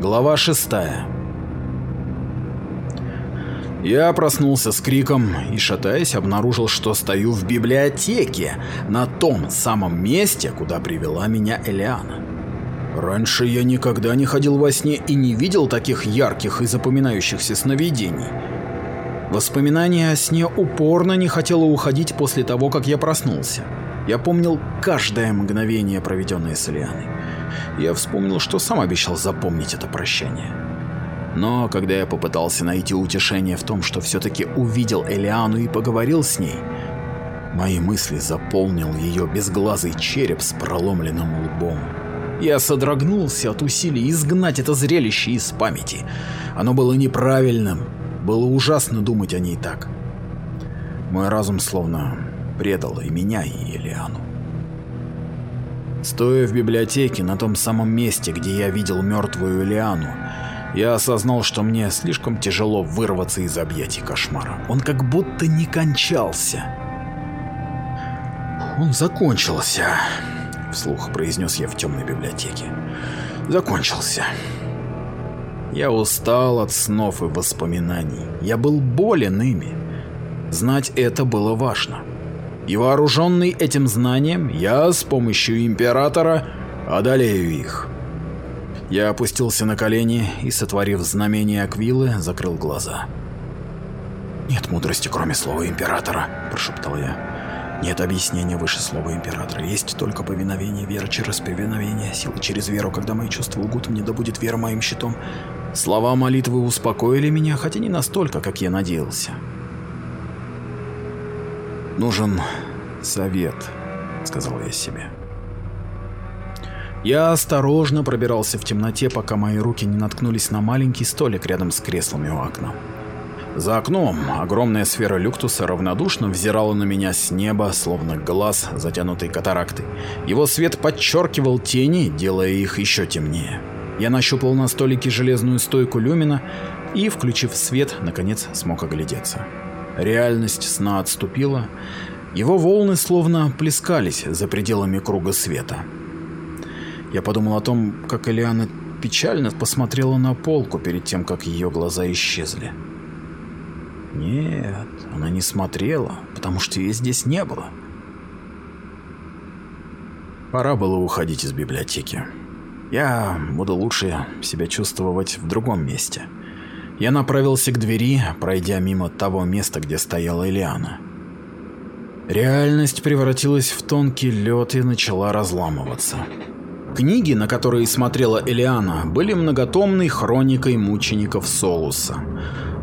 Глава 6 Я проснулся с криком и, шатаясь, обнаружил, что стою в библиотеке, на том самом месте, куда привела меня Элиана. Раньше я никогда не ходил во сне и не видел таких ярких и запоминающихся сновидений. Воспоминание о сне упорно не хотело уходить после того, как я проснулся. Я помнил каждое мгновение, проведенное с Элианой. Я вспомнил, что сам обещал запомнить это прощание. Но когда я попытался найти утешение в том, что все-таки увидел Элиану и поговорил с ней, мои мысли заполнил ее безглазый череп с проломленным лбом. Я содрогнулся от усилий изгнать это зрелище из памяти. Оно было неправильным, было ужасно думать о ней так. Мой разум словно предал и меня, и Элиану. Стоя в библиотеке на том самом месте, где я видел мертвую Элиану, я осознал, что мне слишком тяжело вырваться из объятий кошмара. Он как будто не кончался. Он закончился, вслух произнес я в темной библиотеке. Закончился. Я устал от снов и воспоминаний. Я был болен ими. Знать это было важно. И вооруженный этим знанием, я с помощью Императора одолею их. Я опустился на колени и, сотворив знамение Аквилы, закрыл глаза. «Нет мудрости, кроме слова Императора», – прошептал я. «Нет объяснения выше слова Императора. Есть только повиновение, вера через повиновение, сила через веру. Когда мои чувства лгут, мне да будет вера моим щитом». Слова молитвы успокоили меня, хотя не настолько, как я надеялся. «Нужен совет», — сказал я себе. Я осторожно пробирался в темноте, пока мои руки не наткнулись на маленький столик рядом с креслами у окна. За окном огромная сфера люктуса равнодушно взирала на меня с неба, словно глаз, затянутый катарактой. Его свет подчеркивал тени, делая их еще темнее. Я нащупал на столике железную стойку люмина и, включив свет, наконец смог оглядеться. Реальность сна отступила, его волны словно плескались за пределами круга света. Я подумал о том, как Элиана печально посмотрела на полку перед тем, как ее глаза исчезли. Нет, она не смотрела, потому что ее здесь не было. Пора было уходить из библиотеки. Я буду лучше себя чувствовать в другом месте. Я направился к двери, пройдя мимо того места, где стояла Элиана. Реальность превратилась в тонкий лед и начала разламываться. Книги, на которые смотрела Элиана, были многотомной хроникой мучеников Солуса.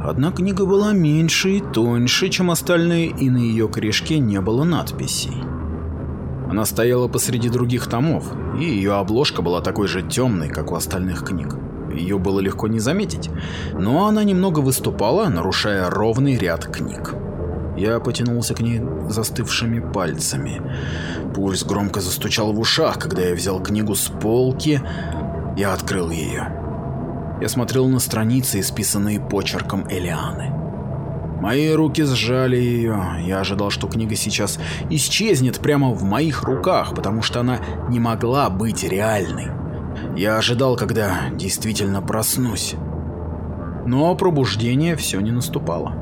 Одна книга была меньше и тоньше, чем остальные, и на ее корешке не было надписей. Она стояла посреди других томов, и ее обложка была такой же темной, как у остальных книг. Ее было легко не заметить, но она немного выступала, нарушая ровный ряд книг. Я потянулся к ней застывшими пальцами. Пульс громко застучал в ушах, когда я взял книгу с полки и открыл ее. Я смотрел на страницы, исписанные почерком Элианы. Мои руки сжали ее. Я ожидал, что книга сейчас исчезнет прямо в моих руках, потому что она не могла быть реальной. Я ожидал, когда действительно проснусь. Но пробуждение все не наступало.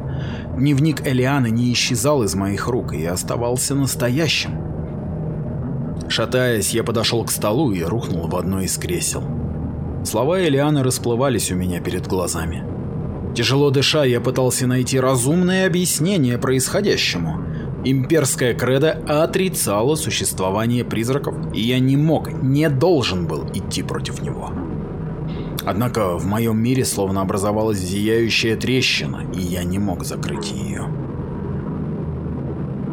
Дневник Элианы не исчезал из моих рук и оставался настоящим. Шатаясь, я подошел к столу и рухнул в одно из кресел. Слова Элианы расплывались у меня перед глазами. Тяжело дыша, я пытался найти разумное объяснение происходящему. Имперская кредо отрицала существование призраков, и я не мог, не должен был идти против него. Однако в моем мире словно образовалась зияющая трещина, и я не мог закрыть ее.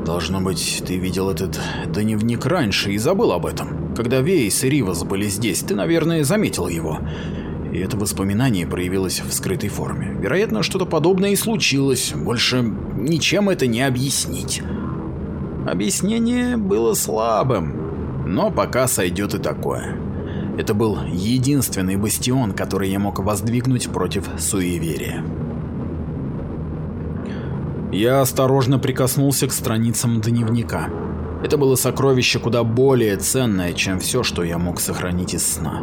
Должно быть, ты видел этот дневник раньше и забыл об этом. Когда Вейс и Ривас были здесь, ты, наверное, заметил его. И это воспоминание проявилось в скрытой форме. Вероятно, что-то подобное и случилось. Больше ничем это не объяснить. Объяснение было слабым, но пока сойдет и такое. Это был единственный бастион, который я мог воздвигнуть против суеверия. Я осторожно прикоснулся к страницам дневника. Это было сокровище куда более ценное, чем все, что я мог сохранить из сна.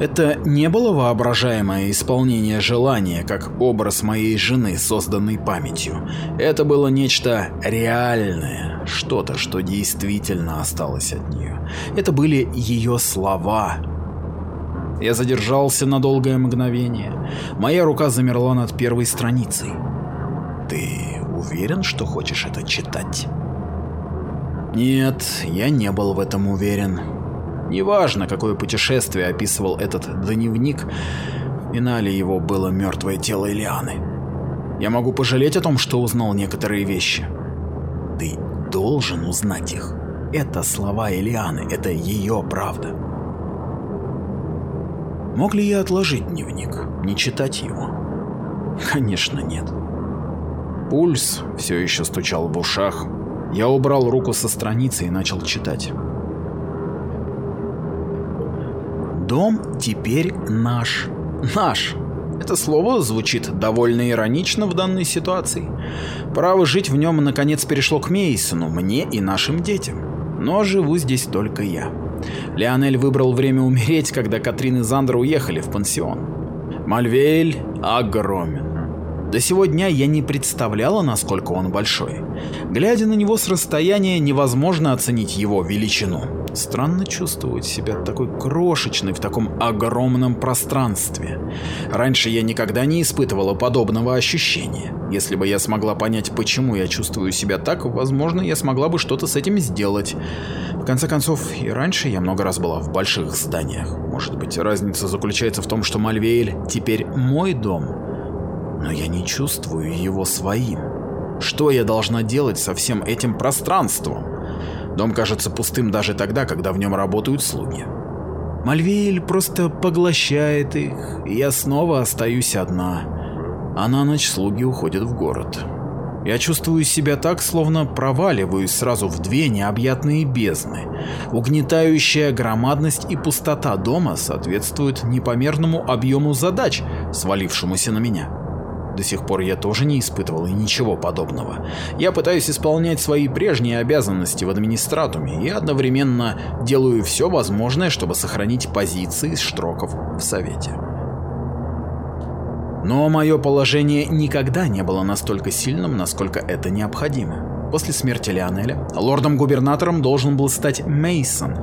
Это не было воображаемое исполнение желания, как образ моей жены, созданный памятью. Это было нечто реальное, что-то, что действительно осталось от нее. Это были ее слова. Я задержался на долгое мгновение. Моя рука замерла над первой страницей. Ты уверен, что хочешь это читать? Нет, я не был в этом уверен. Неважно, какое путешествие описывал этот дневник, в финале его было мертвое тело Элианы. Я могу пожалеть о том, что узнал некоторые вещи. Ты должен узнать их. Это слова Элианы, это ее правда. Мог ли я отложить дневник, не читать его? Конечно, нет. Пульс все еще стучал в ушах. Я убрал руку со страницы и начал читать. Дом теперь наш. Наш. Это слово звучит довольно иронично в данной ситуации. Право жить в нем наконец перешло к Мейсону, мне и нашим детям. Но живу здесь только я. Леонель выбрал время умереть, когда Катрин и Зандер уехали в пансион. Мальвейль огромен. До сего дня я не представляла, насколько он большой. Глядя на него с расстояния, невозможно оценить его величину. Странно чувствовать себя такой крошечной в таком огромном пространстве. Раньше я никогда не испытывала подобного ощущения. Если бы я смогла понять, почему я чувствую себя так, возможно, я смогла бы что-то с этим сделать. В конце концов, и раньше я много раз была в больших зданиях. Может быть, разница заключается в том, что Мальвейль теперь мой дом, но я не чувствую его своим. Что я должна делать со всем этим пространством? Дом кажется пустым даже тогда, когда в нем работают слуги. Мальвейль просто поглощает их, и я снова остаюсь одна. А на ночь слуги уходят в город. Я чувствую себя так, словно проваливаюсь сразу в две необъятные бездны. Угнетающая громадность и пустота дома соответствуют непомерному объему задач, свалившемуся на меня. До сих пор я тоже не испытывал ничего подобного. Я пытаюсь исполнять свои прежние обязанности в администратуме и одновременно делаю все возможное, чтобы сохранить позиции Штроков в Совете. Но мое положение никогда не было настолько сильным, насколько это необходимо. После смерти Лионеля лордом-губернатором должен был стать Мейсон,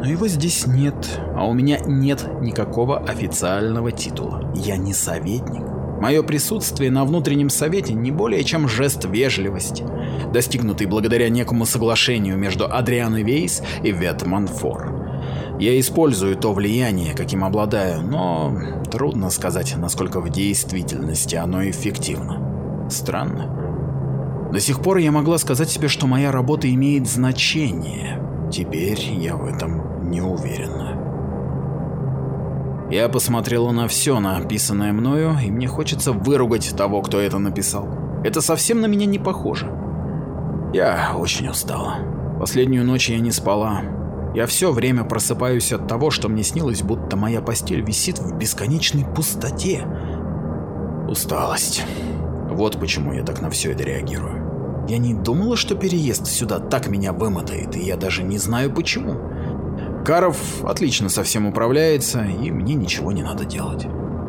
но его здесь нет, а у меня нет никакого официального титула. Я не советник. Мое присутствие на внутреннем совете не более чем жест вежливости, достигнутый благодаря некому соглашению между Адрианой Вейс и Вет Манфор. Я использую то влияние, каким обладаю, но трудно сказать, насколько в действительности оно эффективно. Странно. До сих пор я могла сказать себе, что моя работа имеет значение. Теперь я в этом не уверена. Я посмотрела на все написанное мною, и мне хочется выругать того, кто это написал. Это совсем на меня не похоже. Я очень устала. Последнюю ночь я не спала. Я все время просыпаюсь от того, что мне снилось, будто моя постель висит в бесконечной пустоте. Усталость. Вот почему я так на все это реагирую. Я не думала, что переезд сюда так меня вымотает, и я даже не знаю почему. Каров отлично со всем управляется, и мне ничего не надо делать.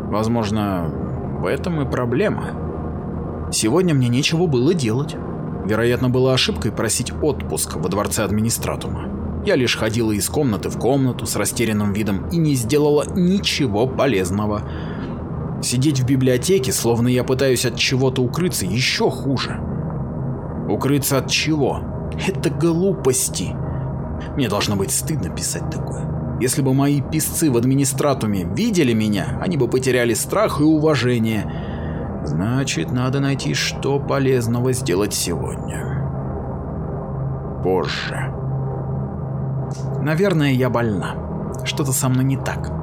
Возможно, в этом и проблема. Сегодня мне нечего было делать. Вероятно, было ошибкой просить отпуск во дворце администратума. Я лишь ходила из комнаты в комнату с растерянным видом и не сделала ничего полезного. Сидеть в библиотеке, словно я пытаюсь от чего-то укрыться, еще хуже. Укрыться от чего? Это глупости. Мне должно быть стыдно писать такое. Если бы мои писцы в администратуме видели меня, они бы потеряли страх и уважение. Значит, надо найти, что полезного сделать сегодня. Позже. Наверное, я больна. Что-то со мной не так.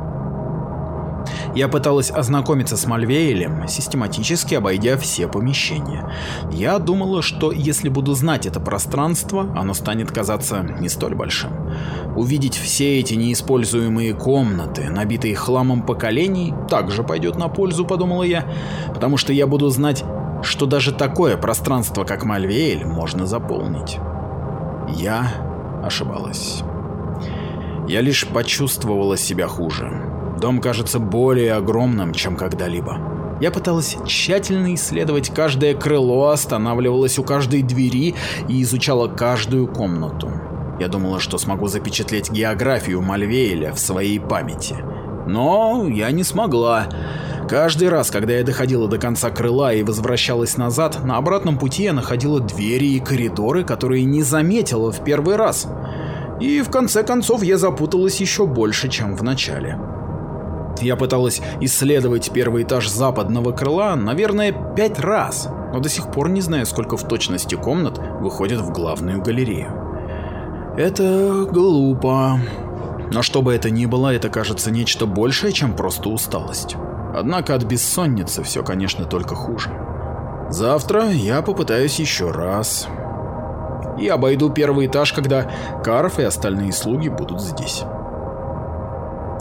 Я пыталась ознакомиться с Мальвейлем, систематически обойдя все помещения. Я думала, что если буду знать это пространство, оно станет казаться не столь большим. Увидеть все эти неиспользуемые комнаты, набитые хламом поколений, также пойдет на пользу, подумала я, потому что я буду знать, что даже такое пространство, как Мальвейль, можно заполнить. Я ошибалась. Я лишь почувствовала себя хуже. Дом кажется более огромным, чем когда-либо. Я пыталась тщательно исследовать каждое крыло, останавливалась у каждой двери и изучала каждую комнату. Я думала, что смогу запечатлеть географию Мальвейля в своей памяти. Но я не смогла. Каждый раз, когда я доходила до конца крыла и возвращалась назад, на обратном пути я находила двери и коридоры, которые не заметила в первый раз. И в конце концов я запуталась еще больше, чем в начале. Я пыталась исследовать первый этаж западного крыла, наверное, пять раз, но до сих пор не знаю, сколько в точности комнат выходит в главную галерею. Это глупо. Но что бы это ни было, это кажется нечто большее, чем просто усталость. Однако от бессонницы все, конечно, только хуже. Завтра я попытаюсь еще раз. И обойду первый этаж, когда Карф и остальные слуги будут здесь.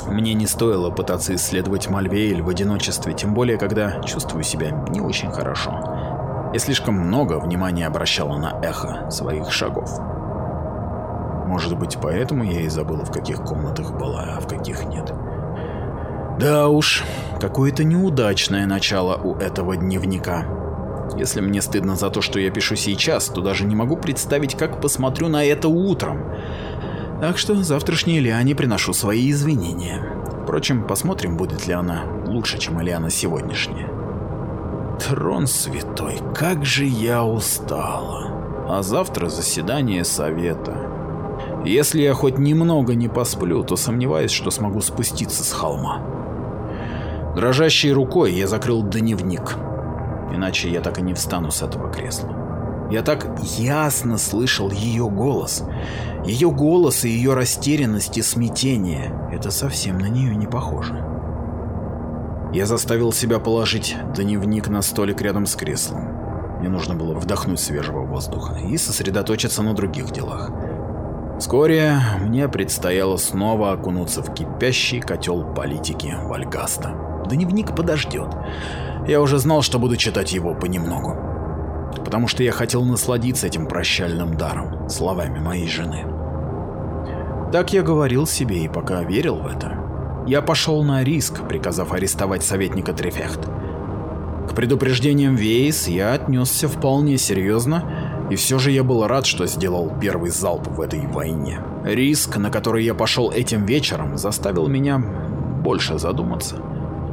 Мне не стоило пытаться исследовать Мальвейль в одиночестве, тем более, когда чувствую себя не очень хорошо. Я слишком много внимания обращала на эхо своих шагов. Может быть, поэтому я и забыла, в каких комнатах была, а в каких нет. Да уж, какое-то неудачное начало у этого дневника. Если мне стыдно за то, что я пишу сейчас, то даже не могу представить, как посмотрю на это утром. Так что завтрашней Лиане приношу свои извинения. Впрочем, посмотрим, будет ли она лучше, чем Лиана сегодняшняя. Трон святой, как же я устала. А завтра заседание совета. Если я хоть немного не посплю, то сомневаюсь, что смогу спуститься с холма. Дрожащей рукой я закрыл дневник, иначе я так и не встану с этого кресла. Я так ясно слышал ее голос. Ее голос и ее растерянность и смятение. Это совсем на нее не похоже. Я заставил себя положить дневник на столик рядом с креслом. Мне нужно было вдохнуть свежего воздуха и сосредоточиться на других делах. Вскоре мне предстояло снова окунуться в кипящий котел политики Вальгаста. Дневник подождет. Я уже знал, что буду читать его понемногу потому что я хотел насладиться этим прощальным даром, словами моей жены. Так я говорил себе и пока верил в это. Я пошел на риск, приказав арестовать советника Трефехт. К предупреждениям Вейс я отнесся вполне серьезно, и все же я был рад, что сделал первый залп в этой войне. Риск, на который я пошел этим вечером, заставил меня больше задуматься.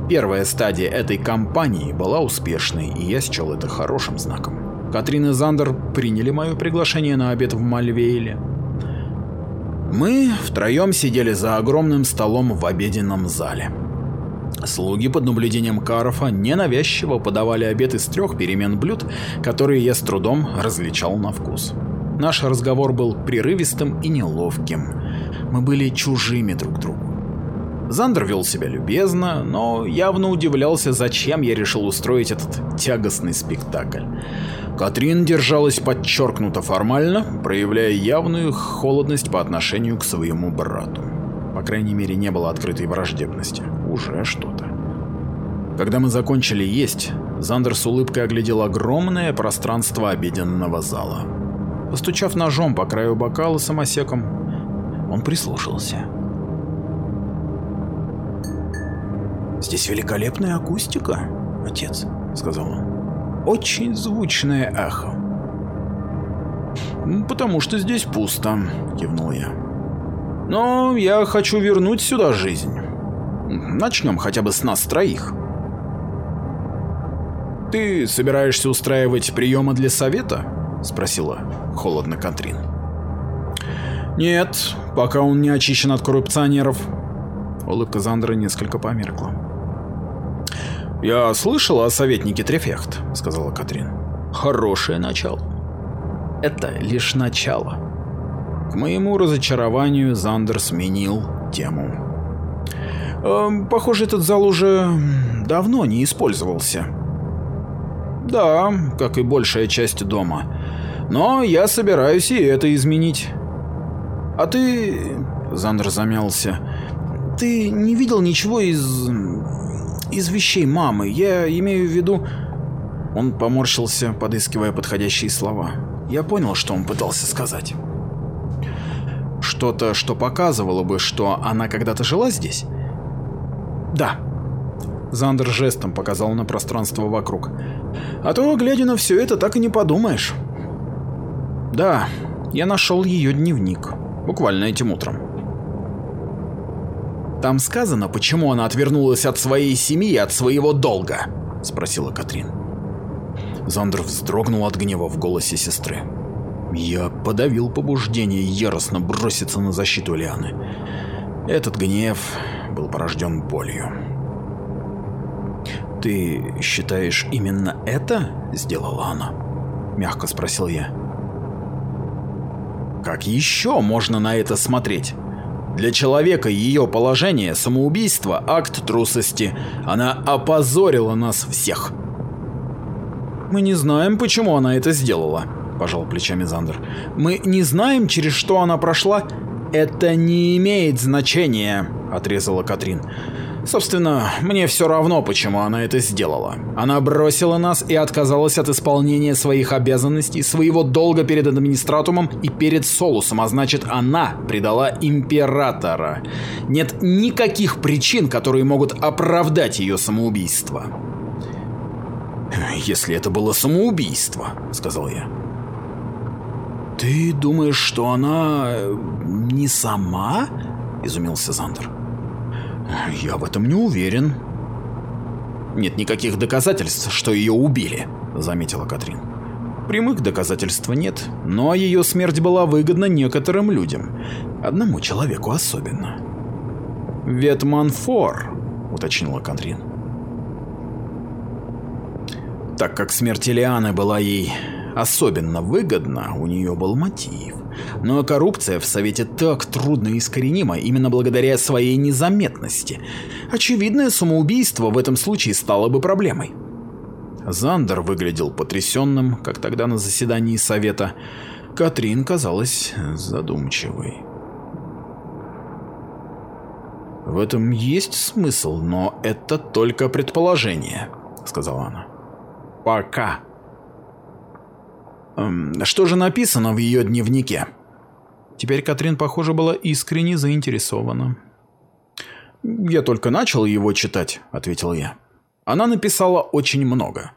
Первая стадия этой кампании была успешной, и я счел это хорошим знаком. Катрин и Зандер приняли мое приглашение на обед в Мальвейле. Мы втроем сидели за огромным столом в обеденном зале. Слуги под наблюдением Карфа ненавязчиво подавали обед из трех перемен блюд, которые я с трудом различал на вкус. Наш разговор был прерывистым и неловким. Мы были чужими друг другу. Зандер вел себя любезно, но явно удивлялся, зачем я решил устроить этот тягостный спектакль. Катрин держалась подчеркнуто формально, проявляя явную холодность по отношению к своему брату. По крайней мере, не было открытой враждебности. Уже что-то. Когда мы закончили есть, Зандер с улыбкой оглядел огромное пространство обеденного зала. Постучав ножом по краю бокала самосеком, он прислушался. «Здесь великолепная акустика, отец», — сказал он очень звучное эхо. «Потому что здесь пусто», — кивнул я. «Но я хочу вернуть сюда жизнь. Начнем хотя бы с нас троих». «Ты собираешься устраивать приемы для совета?» — спросила холодно Катрин. «Нет, пока он не очищен от коррупционеров». Улыбка Зандера несколько померкла. «Я слышал о советнике Трефехт», — сказала Катрин. «Хорошее начало». «Это лишь начало». К моему разочарованию Зандер сменил тему. «Э, «Похоже, этот зал уже давно не использовался». «Да, как и большая часть дома. Но я собираюсь и это изменить». «А ты...» — Зандер замялся. «Ты не видел ничего из из вещей мамы. Я имею в виду...» Он поморщился, подыскивая подходящие слова. Я понял, что он пытался сказать. Что-то, что показывало бы, что она когда-то жила здесь? Да. Зандер жестом показал на пространство вокруг. А то, глядя на все это, так и не подумаешь. Да, я нашел ее дневник. Буквально этим утром. Там сказано, почему она отвернулась от своей семьи и от своего долга? Спросила Катрин. Зандер вздрогнул от гнева в голосе сестры. Я подавил побуждение яростно броситься на защиту Лианы. Этот гнев был порожден болью. «Ты считаешь, именно это сделала она?» – мягко спросил я. «Как еще можно на это смотреть?» Для человека ее положение самоубийство – акт трусости. Она опозорила нас всех. Мы не знаем, почему она это сделала, пожал плечами Зандер. Мы не знаем, через что она прошла. Это не имеет значения, отрезала Катрин. Собственно, мне все равно, почему она это сделала. Она бросила нас и отказалась от исполнения своих обязанностей, своего долга перед администратумом и перед Солусом, а значит, она предала императора. Нет никаких причин, которые могут оправдать ее самоубийство. «Если это было самоубийство», — сказал я. «Ты думаешь, что она... Не сама?» — изумился Зандер. Я в этом не уверен. Нет никаких доказательств, что ее убили, заметила Катрин. Прямых доказательств нет, но ее смерть была выгодна некоторым людям, одному человеку особенно. Ветман Фор, уточнила Катрин. Так как смерть Элианы была ей особенно выгодна, у нее был мотив. Но коррупция в Совете так трудно искоренима именно благодаря своей незаметности. Очевидное самоубийство в этом случае стало бы проблемой. Зандер выглядел потрясенным, как тогда на заседании Совета. Катрин казалась задумчивой. «В этом есть смысл, но это только предположение», — сказала она. «Пока». Эм, что же написано в ее дневнике? Теперь Катрин, похоже, была искренне заинтересована. «Я только начал его читать», — ответил я. «Она написала очень много.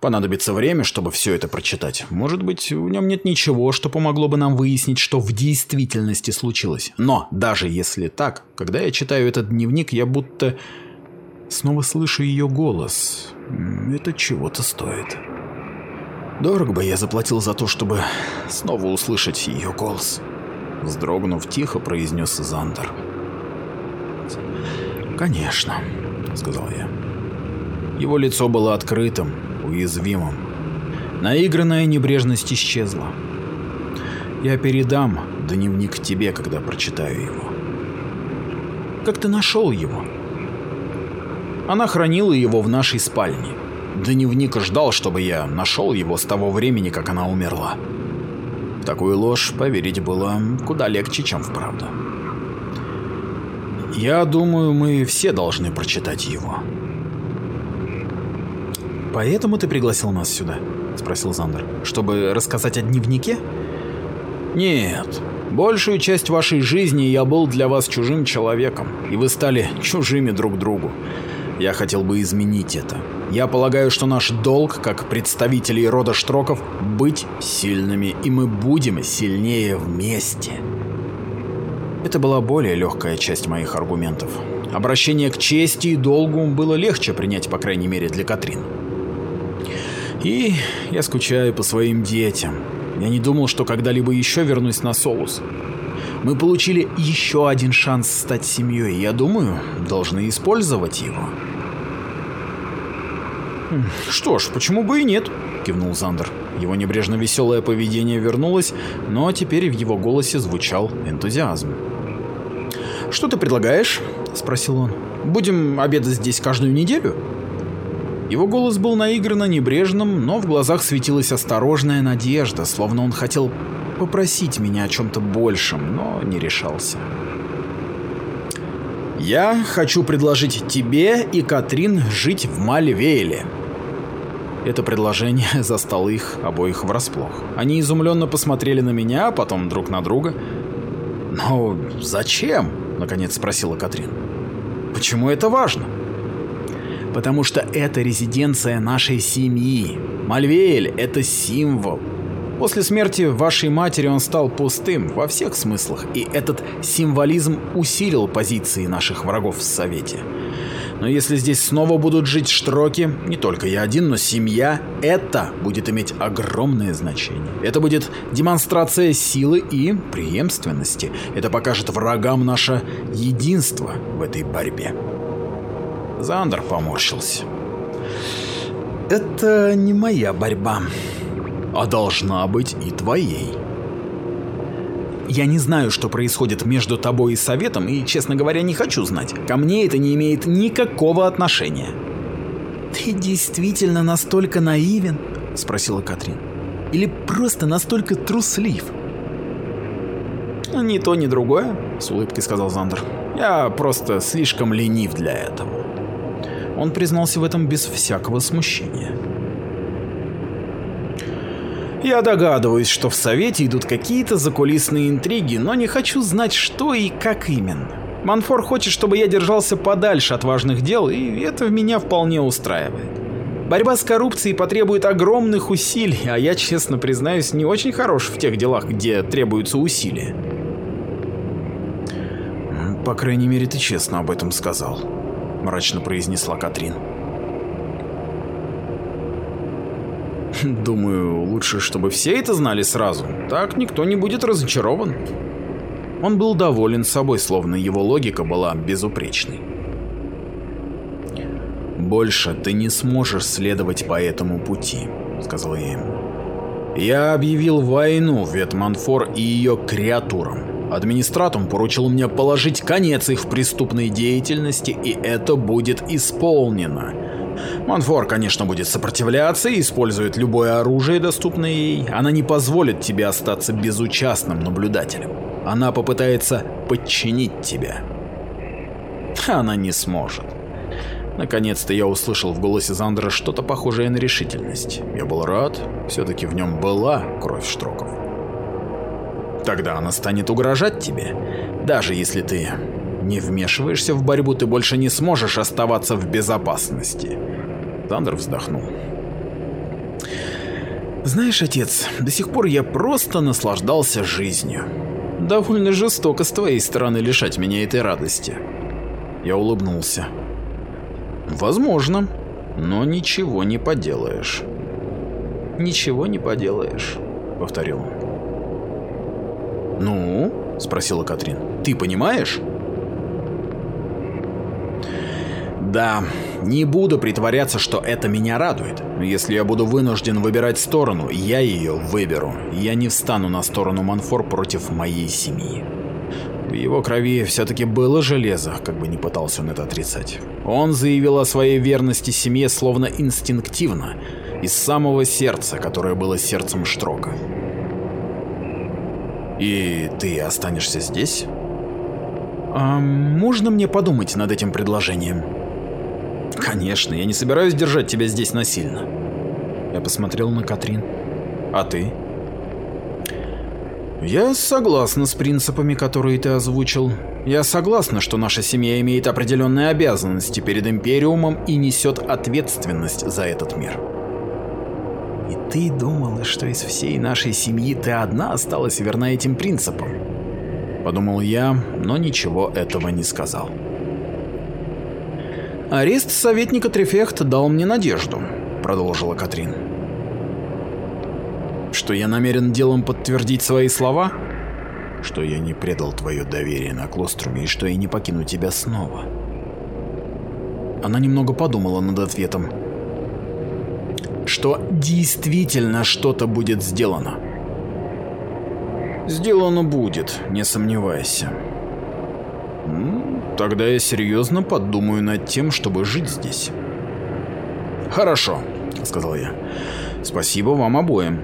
Понадобится время, чтобы все это прочитать. Может быть, в нем нет ничего, что помогло бы нам выяснить, что в действительности случилось. Но даже если так, когда я читаю этот дневник, я будто снова слышу ее голос. Это чего-то стоит». Дорого бы я заплатил за то, чтобы снова услышать ее голос. Вздрогнув, тихо произнес Зандер. «Конечно», — сказал я. Его лицо было открытым, уязвимым. Наигранная небрежность исчезла. Я передам дневник тебе, когда прочитаю его. Как ты нашел его? Она хранила его в нашей спальне. Дневник ждал, чтобы я нашел его с того времени, как она умерла. В такую ложь поверить было куда легче, чем в правду. Я думаю, мы все должны прочитать его. «Поэтому ты пригласил нас сюда?» – спросил Зандер. «Чтобы рассказать о дневнике?» «Нет. Большую часть вашей жизни я был для вас чужим человеком, и вы стали чужими друг другу. Я хотел бы изменить это. Я полагаю, что наш долг, как представителей рода Штроков, быть сильными, и мы будем сильнее вместе. Это была более легкая часть моих аргументов. Обращение к чести и долгу было легче принять, по крайней мере, для Катрин. И я скучаю по своим детям. Я не думал, что когда-либо еще вернусь на Солус. Мы получили еще один шанс стать семьей, и я думаю, должны использовать его. «Что ж, почему бы и нет?» – кивнул Зандер. Его небрежно веселое поведение вернулось, но теперь в его голосе звучал энтузиазм. «Что ты предлагаешь?» – спросил он. «Будем обедать здесь каждую неделю?» Его голос был наигранно небрежным, но в глазах светилась осторожная надежда, словно он хотел попросить меня о чем-то большем, но не решался. «Я хочу предложить тебе и Катрин жить в Мальвейле», это предложение застало их обоих врасплох. Они изумленно посмотрели на меня, а потом друг на друга. «Но зачем?» – наконец спросила Катрин. Почему это важно? Потому что это резиденция нашей семьи. Мальвеэль — это символ. После смерти вашей матери он стал пустым во всех смыслах, и этот символизм усилил позиции наших врагов в Совете. Но если здесь снова будут жить штроки, не только я один, но семья, это будет иметь огромное значение. Это будет демонстрация силы и преемственности. Это покажет врагам наше единство в этой борьбе. Зандер поморщился. Это не моя борьба а должна быть и твоей. Я не знаю, что происходит между тобой и советом, и, честно говоря, не хочу знать. Ко мне это не имеет никакого отношения. Ты действительно настолько наивен? Спросила Катрин. Или просто настолько труслив? Ни то, ни другое, с улыбкой сказал Зандер. Я просто слишком ленив для этого. Он признался в этом без всякого смущения. Я догадываюсь, что в Совете идут какие-то закулисные интриги, но не хочу знать, что и как именно. Манфор хочет, чтобы я держался подальше от важных дел, и это меня вполне устраивает. Борьба с коррупцией потребует огромных усилий, а я, честно признаюсь, не очень хорош в тех делах, где требуются усилия. По крайней мере, ты честно об этом сказал, мрачно произнесла Катрин. Думаю, лучше, чтобы все это знали сразу. Так никто не будет разочарован. Он был доволен собой, словно его логика была безупречной. «Больше ты не сможешь следовать по этому пути», — сказал я ему. «Я объявил войну Ветманфор и ее креатурам. Администратум поручил мне положить конец их преступной деятельности, и это будет исполнено. Манфор, конечно, будет сопротивляться и использует любое оружие, доступное ей. Она не позволит тебе остаться безучастным наблюдателем. Она попытается подчинить тебя. Она не сможет. Наконец-то я услышал в голосе Зандера что-то похожее на решительность. Я был рад, все-таки в нем была кровь Штроков. Тогда она станет угрожать тебе, даже если ты не вмешиваешься в борьбу, ты больше не сможешь оставаться в безопасности. Тандер вздохнул. Знаешь, отец, до сих пор я просто наслаждался жизнью. Довольно жестоко с твоей стороны лишать меня этой радости. Я улыбнулся. Возможно, но ничего не поделаешь. Ничего не поделаешь, повторил он. Ну, спросила Катрин. Ты понимаешь? Да, не буду притворяться, что это меня радует. Если я буду вынужден выбирать сторону, я ее выберу. Я не встану на сторону Манфор против моей семьи. В его крови все-таки было железо, как бы не пытался он это отрицать. Он заявил о своей верности семье словно инстинктивно, из самого сердца, которое было сердцем Штрока. «И ты останешься здесь?» а «Можно мне подумать над этим предложением?» Конечно, я не собираюсь держать тебя здесь насильно. Я посмотрел на Катрин. А ты? Я согласна с принципами, которые ты озвучил. Я согласна, что наша семья имеет определенные обязанности перед Империумом и несет ответственность за этот мир. И ты думала, что из всей нашей семьи ты одна осталась верна этим принципам? Подумал я, но ничего этого не сказал. «Арест советника Трефехт дал мне надежду», — продолжила Катрин. «Что я намерен делом подтвердить свои слова?» «Что я не предал твое доверие на Клоструме и что я не покину тебя снова?» Она немного подумала над ответом. «Что действительно что-то будет сделано?» «Сделано будет, не сомневайся». Тогда я серьезно подумаю над тем, чтобы жить здесь. Хорошо, сказал я. Спасибо вам обоим.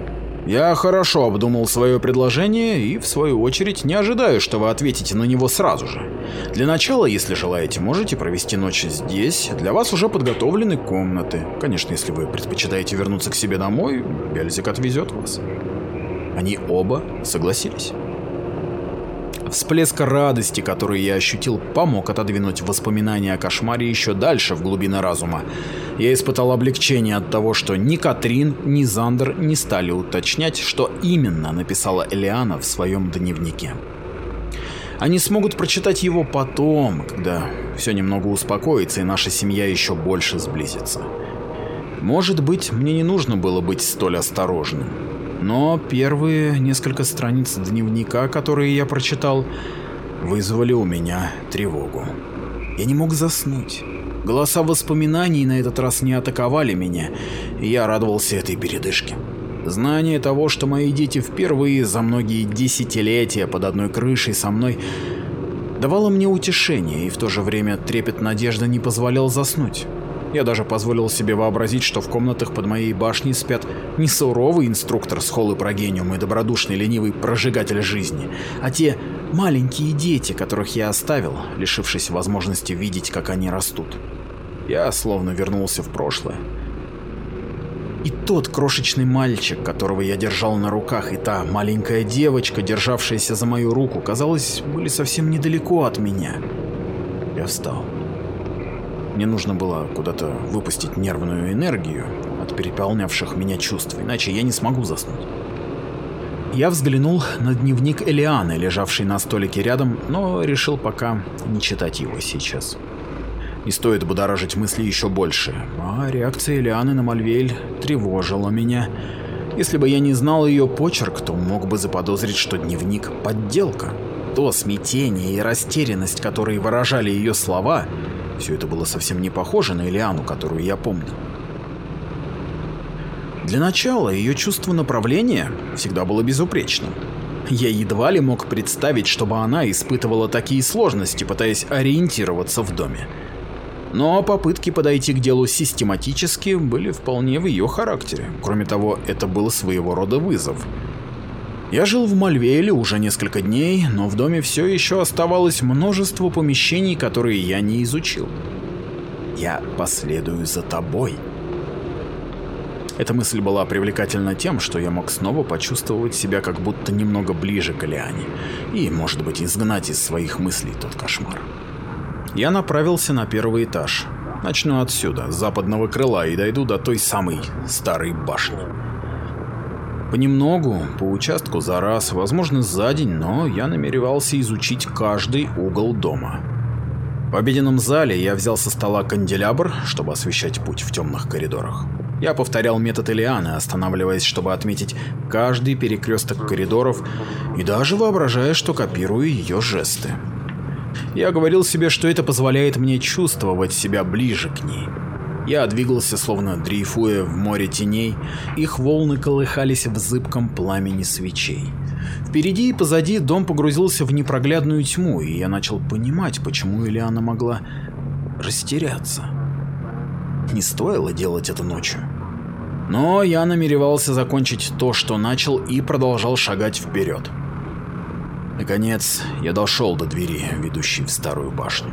Я хорошо обдумал свое предложение и, в свою очередь, не ожидаю, что вы ответите на него сразу же. Для начала, если желаете, можете провести ночь здесь. Для вас уже подготовлены комнаты. Конечно, если вы предпочитаете вернуться к себе домой, Бельзик отвезет вас. Они оба согласились. Всплеск радости, который я ощутил, помог отодвинуть воспоминания о кошмаре еще дальше в глубины разума. Я испытал облегчение от того, что ни Катрин, ни Зандер не стали уточнять, что именно написала Элиана в своем дневнике. Они смогут прочитать его потом, когда все немного успокоится и наша семья еще больше сблизится. Может быть, мне не нужно было быть столь осторожным. Но первые несколько страниц дневника, которые я прочитал, вызвали у меня тревогу. Я не мог заснуть. Голоса воспоминаний на этот раз не атаковали меня, и я радовался этой передышке. Знание того, что мои дети впервые за многие десятилетия под одной крышей со мной, давало мне утешение, и в то же время трепет надежды не позволял заснуть. Я даже позволил себе вообразить, что в комнатах под моей башней спят не суровый инструктор с холлы прогениум и добродушный ленивый прожигатель жизни, а те маленькие дети, которых я оставил, лишившись возможности видеть, как они растут. Я словно вернулся в прошлое. И тот крошечный мальчик, которого я держал на руках, и та маленькая девочка, державшаяся за мою руку, казалось, были совсем недалеко от меня. Я встал. Мне нужно было куда-то выпустить нервную энергию от переполнявших меня чувств, иначе я не смогу заснуть. Я взглянул на дневник Элианы, лежавший на столике рядом, но решил пока не читать его сейчас. Не стоит будоражить мысли еще больше, а реакция Элианы на Мальвель тревожила меня. Если бы я не знал ее почерк, то мог бы заподозрить, что дневник — подделка. То смятение и растерянность, которые выражали ее слова, все это было совсем не похоже на Элиану, которую я помню. Для начала ее чувство направления всегда было безупречным. Я едва ли мог представить, чтобы она испытывала такие сложности, пытаясь ориентироваться в доме. Но попытки подойти к делу систематически были вполне в ее характере. Кроме того, это был своего рода вызов. Я жил в Мальвейле уже несколько дней, но в доме все еще оставалось множество помещений, которые я не изучил. Я последую за тобой. Эта мысль была привлекательна тем, что я мог снова почувствовать себя как будто немного ближе к Лиане и, может быть, изгнать из своих мыслей тот кошмар. Я направился на первый этаж. Начну отсюда, с западного крыла, и дойду до той самой старой башни. Понемногу, по участку за раз, возможно за день, но я намеревался изучить каждый угол дома. В обеденном зале я взял со стола канделябр, чтобы освещать путь в темных коридорах. Я повторял метод Элианы, останавливаясь, чтобы отметить каждый перекресток коридоров и даже воображая, что копирую ее жесты. Я говорил себе, что это позволяет мне чувствовать себя ближе к ней. Я двигался, словно дрейфуя в море теней, их волны колыхались в зыбком пламени свечей. Впереди и позади дом погрузился в непроглядную тьму, и я начал понимать, почему Ильяна могла растеряться. Не стоило делать это ночью. Но я намеревался закончить то, что начал, и продолжал шагать вперед. Наконец, я дошел до двери, ведущей в старую башню.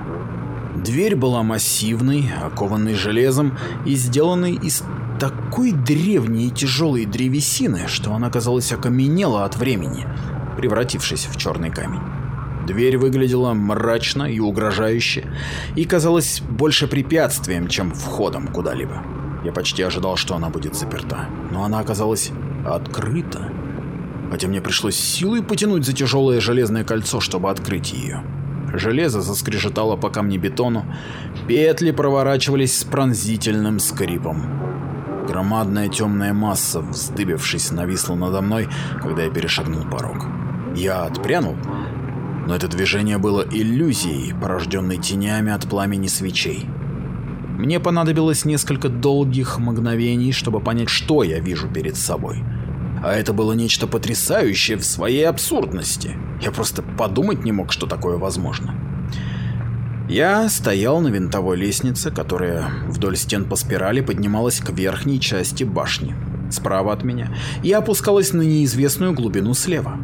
Дверь была массивной, окованной железом и сделанной из такой древней и тяжелой древесины, что она, казалось, окаменела от времени, превратившись в черный камень. Дверь выглядела мрачно и угрожающе, и казалась больше препятствием, чем входом куда-либо. Я почти ожидал, что она будет заперта, но она оказалась открыта. Хотя мне пришлось силой потянуть за тяжелое железное кольцо, чтобы открыть ее. Железо заскрежетало по камнебетону, петли проворачивались с пронзительным скрипом. Громадная темная масса, вздыбившись, нависла надо мной, когда я перешагнул порог. Я отпрянул, но это движение было иллюзией, порожденной тенями от пламени свечей. Мне понадобилось несколько долгих мгновений, чтобы понять, что я вижу перед собой. А это было нечто потрясающее в своей абсурдности. Я просто подумать не мог, что такое возможно. Я стоял на винтовой лестнице, которая вдоль стен по спирали поднималась к верхней части башни, справа от меня, и опускалась на неизвестную глубину слева.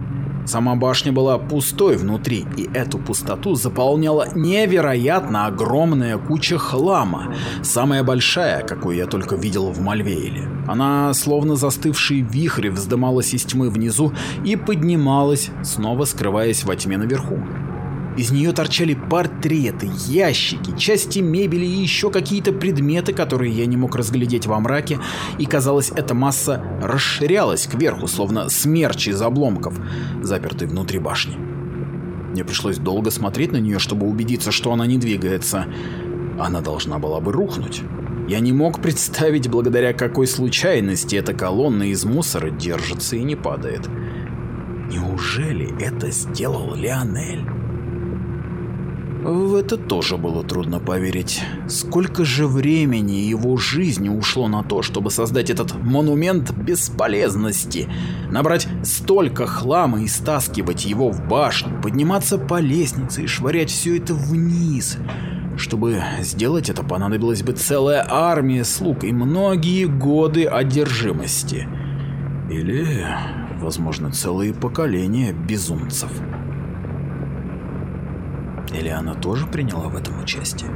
Сама башня была пустой внутри, и эту пустоту заполняла невероятно огромная куча хлама, самая большая, какую я только видел в Мальвейле. Она, словно застывший вихрь, вздымалась из тьмы внизу и поднималась, снова скрываясь во тьме наверху. Из нее торчали портреты, ящики, части мебели и еще какие-то предметы, которые я не мог разглядеть во мраке, и казалось, эта масса расширялась кверху, словно смерч из обломков, запертый внутри башни. Мне пришлось долго смотреть на нее, чтобы убедиться, что она не двигается. Она должна была бы рухнуть. Я не мог представить, благодаря какой случайности эта колонна из мусора держится и не падает. Неужели это сделал Леонель? В это тоже было трудно поверить. Сколько же времени его жизни ушло на то, чтобы создать этот монумент бесполезности, набрать столько хлама и стаскивать его в башню, подниматься по лестнице и швырять все это вниз. Чтобы сделать это понадобилась бы целая армия слуг и многие годы одержимости. Или, возможно, целые поколения безумцев. Или она тоже приняла в этом участие?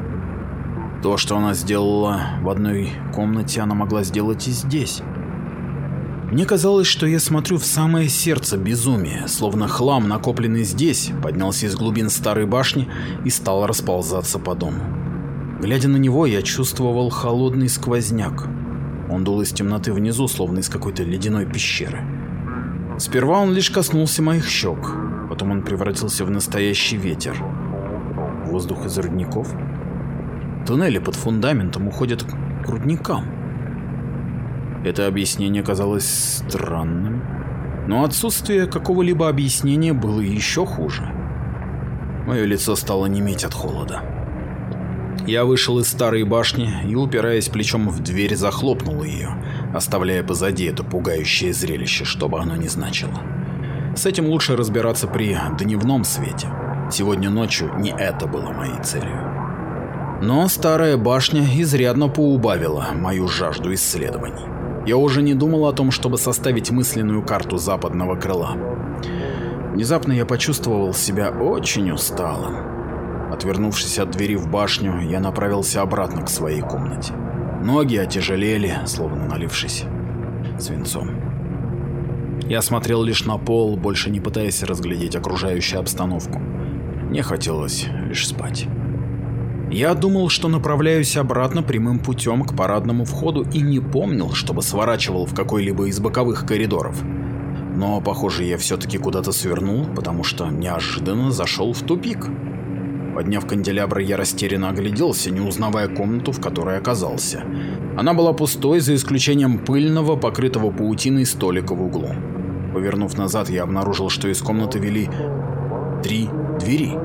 То, что она сделала в одной комнате, она могла сделать и здесь. Мне казалось, что я смотрю в самое сердце безумия, словно хлам, накопленный здесь, поднялся из глубин старой башни и стал расползаться по дому. Глядя на него, я чувствовал холодный сквозняк. Он дул из темноты внизу, словно из какой-то ледяной пещеры. Сперва он лишь коснулся моих щек, потом он превратился в настоящий ветер воздух из рудников. Туннели под фундаментом уходят к рудникам. Это объяснение казалось странным, но отсутствие какого-либо объяснения было еще хуже. Мое лицо стало неметь от холода. Я вышел из старой башни и, упираясь плечом в дверь, захлопнул ее, оставляя позади это пугающее зрелище, что бы оно ни значило. С этим лучше разбираться при дневном свете. Сегодня ночью не это было моей целью. Но старая башня изрядно поубавила мою жажду исследований. Я уже не думал о том, чтобы составить мысленную карту западного крыла. Внезапно я почувствовал себя очень усталым. Отвернувшись от двери в башню, я направился обратно к своей комнате. Ноги отяжелели, словно налившись свинцом. Я смотрел лишь на пол, больше не пытаясь разглядеть окружающую обстановку. Мне хотелось лишь спать. Я думал, что направляюсь обратно прямым путем к парадному входу и не помнил, чтобы сворачивал в какой-либо из боковых коридоров. Но, похоже, я все-таки куда-то свернул, потому что неожиданно зашел в тупик. Подняв канделябр, я растерянно огляделся, не узнавая комнату, в которой оказался. Она была пустой, за исключением пыльного, покрытого паутиной столика в углу. Повернув назад, я обнаружил, что из комнаты вели три двери.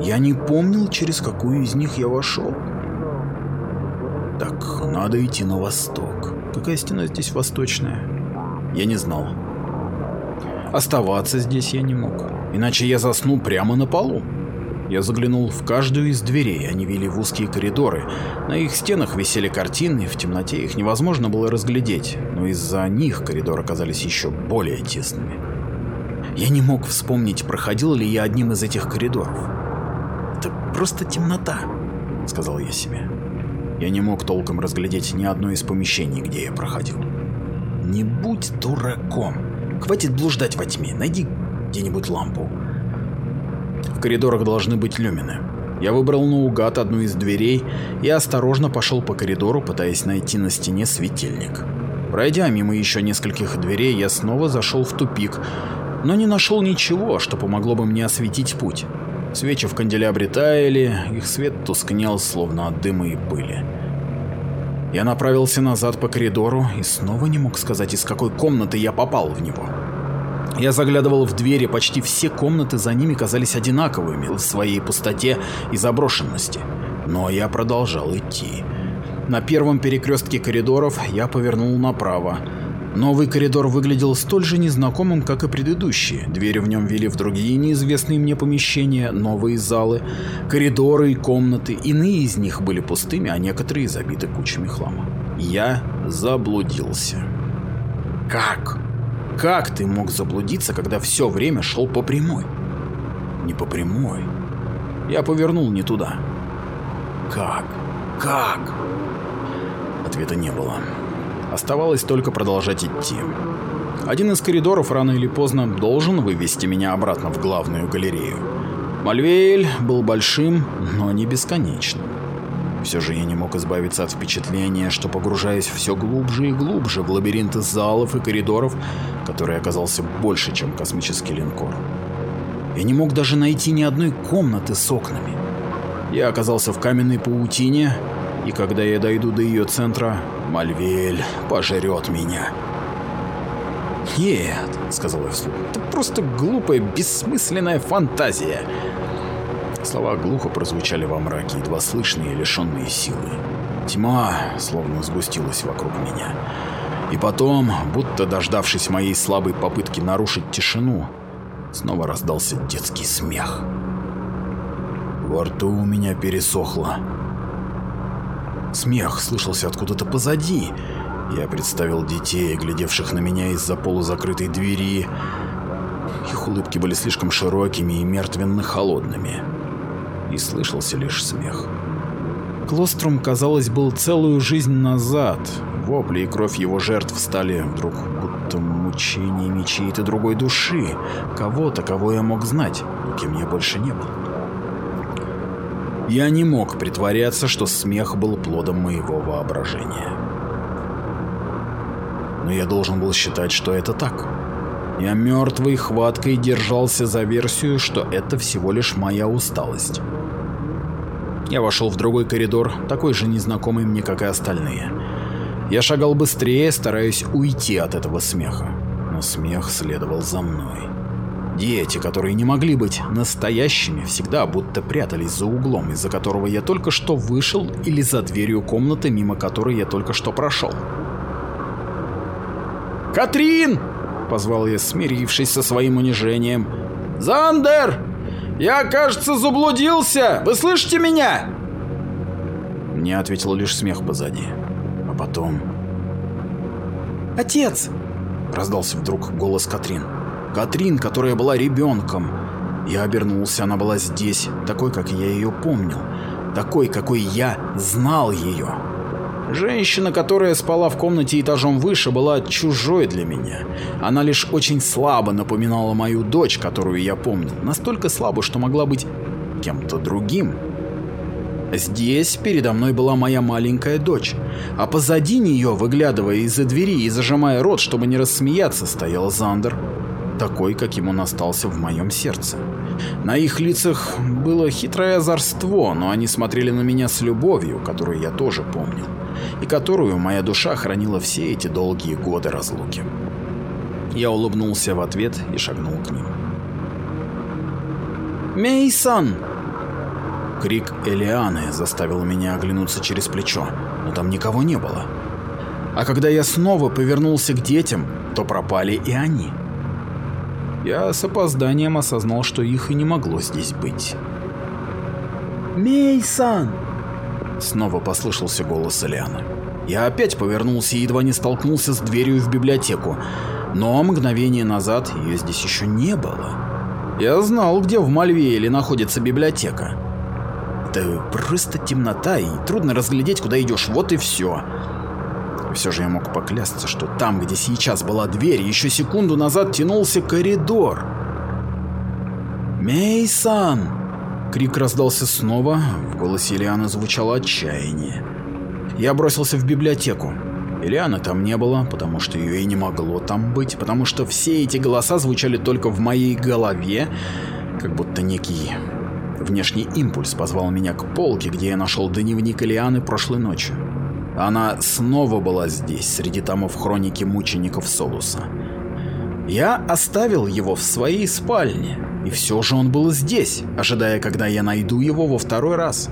Я не помнил, через какую из них я вошел. Так, надо идти на восток. Какая стена здесь восточная? Я не знал. Оставаться здесь я не мог, иначе я засну прямо на полу. Я заглянул в каждую из дверей, они вели в узкие коридоры. На их стенах висели картины, в темноте их невозможно было разглядеть, но из-за них коридоры оказались еще более тесными. Я не мог вспомнить, проходил ли я одним из этих коридоров. «Это просто темнота», — сказал я себе. Я не мог толком разглядеть ни одно из помещений, где я проходил. «Не будь дураком. Хватит блуждать во тьме. Найди где-нибудь лампу». В коридорах должны быть люмины. Я выбрал наугад одну из дверей и осторожно пошел по коридору, пытаясь найти на стене светильник. Пройдя мимо еще нескольких дверей, я снова зашел в тупик, но не нашел ничего, что помогло бы мне осветить путь. Свечи в канделябре таяли, их свет тускнел, словно от дыма и пыли. Я направился назад по коридору и снова не мог сказать, из какой комнаты я попал в него. Я заглядывал в двери, почти все комнаты за ними казались одинаковыми в своей пустоте и заброшенности. Но я продолжал идти. На первом перекрестке коридоров я повернул направо, Новый коридор выглядел столь же незнакомым, как и предыдущие. Двери в нем вели в другие неизвестные мне помещения, новые залы, коридоры и комнаты. Иные из них были пустыми, а некоторые забиты кучами хлама. Я заблудился. Как? Как ты мог заблудиться, когда все время шел по прямой? Не по прямой. Я повернул не туда. Как? Как? Ответа не было. Оставалось только продолжать идти. Один из коридоров рано или поздно должен вывести меня обратно в главную галерею. Мальвейль был большим, но не бесконечным. Все же я не мог избавиться от впечатления, что погружаюсь все глубже и глубже в лабиринты залов и коридоров, который оказался больше, чем космический линкор. Я не мог даже найти ни одной комнаты с окнами. Я оказался в каменной паутине, и когда я дойду до ее центра, Мальвель пожрет меня. «Нет», — сказал я вслух, — «это просто глупая, бессмысленная фантазия». Слова глухо прозвучали во мраке, едва слышные лишенные силы. Тьма словно сгустилась вокруг меня. И потом, будто дождавшись моей слабой попытки нарушить тишину, снова раздался детский смех. Во рту у меня пересохло. Смех слышался откуда-то позади. Я представил детей, глядевших на меня из-за полузакрытой двери. Их улыбки были слишком широкими и мертвенно-холодными. И слышался лишь смех. Клострум, казалось, был целую жизнь назад. Вопли и кровь его жертв стали вдруг будто мучениями чьей-то другой души. Кого-то, кого я мог знать, кем я больше не был. Я не мог притворяться, что смех был плодом моего воображения. Но я должен был считать, что это так. Я мертвой хваткой держался за версию, что это всего лишь моя усталость. Я вошел в другой коридор, такой же незнакомый мне, как и остальные. Я шагал быстрее, стараясь уйти от этого смеха. Но смех следовал за мной. Дети, которые не могли быть настоящими, всегда будто прятались за углом, из-за которого я только что вышел, или за дверью комнаты, мимо которой я только что прошел. «Катрин!» — позвал я, смирившись со своим унижением. «Зандер! Я, кажется, заблудился! Вы слышите меня?» Мне ответил лишь смех позади. А потом... «Отец!» — раздался вдруг голос Катрин. Катрин, которая была ребенком. Я обернулся, она была здесь, такой, как я ее помнил. Такой, какой я знал ее. Женщина, которая спала в комнате этажом выше, была чужой для меня. Она лишь очень слабо напоминала мою дочь, которую я помнил. Настолько слабо, что могла быть кем-то другим. Здесь передо мной была моя маленькая дочь, а позади нее, выглядывая из-за двери и зажимая рот, чтобы не рассмеяться, стоял Зандер такой, каким он остался в моем сердце. На их лицах было хитрое озорство, но они смотрели на меня с любовью, которую я тоже помнил, и которую моя душа хранила все эти долгие годы разлуки. Я улыбнулся в ответ и шагнул к ним. «Мейсон!» Крик Элианы заставил меня оглянуться через плечо, но там никого не было. А когда я снова повернулся к детям, то пропали и они. Я с опозданием осознал, что их и не могло здесь быть. Мейсон! Снова послышался голос Элианы. Я опять повернулся и едва не столкнулся с дверью в библиотеку, но мгновение назад ее здесь еще не было. Я знал, где в Мальвееле находится библиотека. Это просто темнота и трудно разглядеть, куда идешь, вот и все. Все же я мог поклясться, что там, где сейчас была дверь, еще секунду назад тянулся коридор. «Мейсан!» Крик раздался снова, в голосе Ильяны звучало отчаяние. Я бросился в библиотеку. Ильяны там не было, потому что ее и не могло там быть, потому что все эти голоса звучали только в моей голове, как будто некий внешний импульс позвал меня к полке, где я нашел дневник Ильяны прошлой ночью. Она снова была здесь, среди томов хроники мучеников Солуса. Я оставил его в своей спальне, и все же он был здесь, ожидая, когда я найду его во второй раз.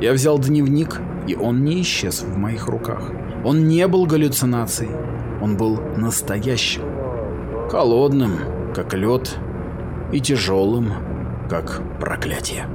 Я взял дневник, и он не исчез в моих руках. Он не был галлюцинацией, он был настоящим. Холодным, как лед, и тяжелым, как проклятие.